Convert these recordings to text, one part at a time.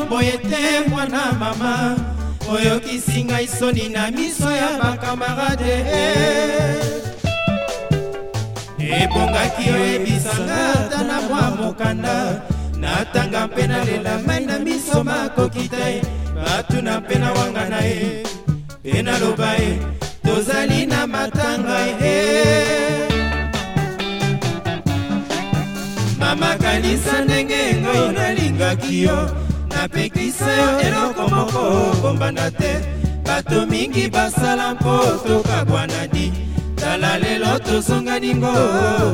bino boye te mwana mama oyokisi ngai soni na miso ya bakamarade ebongaki oyebisanga ata na mwa mokanda natanga mpe nalela mai na miso makoki te batuna mpe na wanga na ye mpe naloba ye tozali na matanga ye mama kanisa ndenge ngai nalingaki yo bapekisa yo eloko moko okombana te bato mingi basala mpo tokabwana di tala lelo tozongani ngo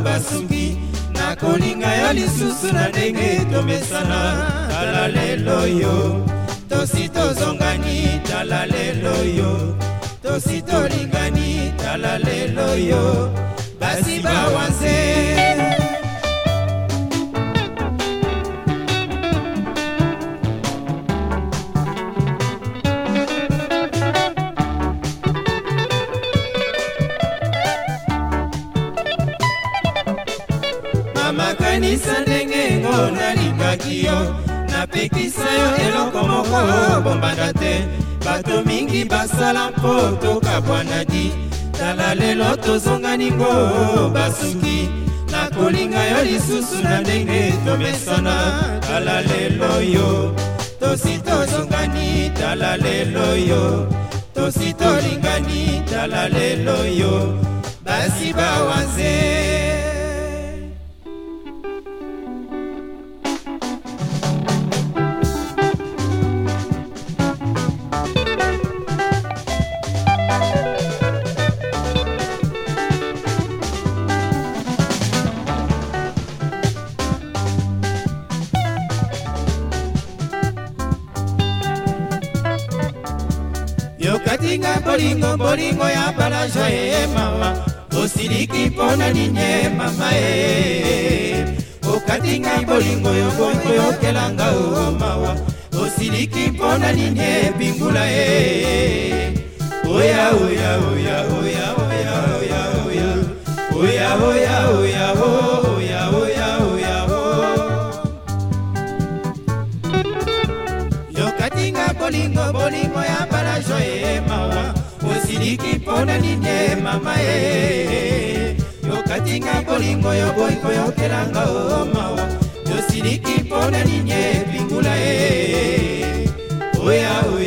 basuki nakolinga yo lisusu na ndenge tomesana tala lelo yo tosi tozongani tala lelo yo tosi tolingani tala lelo yo basi bawanze balekisa yo eloko moko bombana te bato mingi basala mpo tokabwana di tala lelo tozongani ngo basuki nakolinga yo lisusu na ndenge tomesana tala lelo yo tosi tozongani tala lelo yo tosi tolingani tala lelo yo lokatinga bolingo bolingo ya balajo e mawa osiliki mpona ninye mama e okatinga bolingo yo bolingo yokelanga o mawa osiliki mpona ninye bingula e oya oya oya oya oya oya oya oya oya oya oya oya oya yokatinga bolingo bolingo ya biso e mawa osiliki mpona nini e mama e yokatinga bolingo yo bolingo yokelanga o mawa yosiliki mpona nini e bingula e oya oya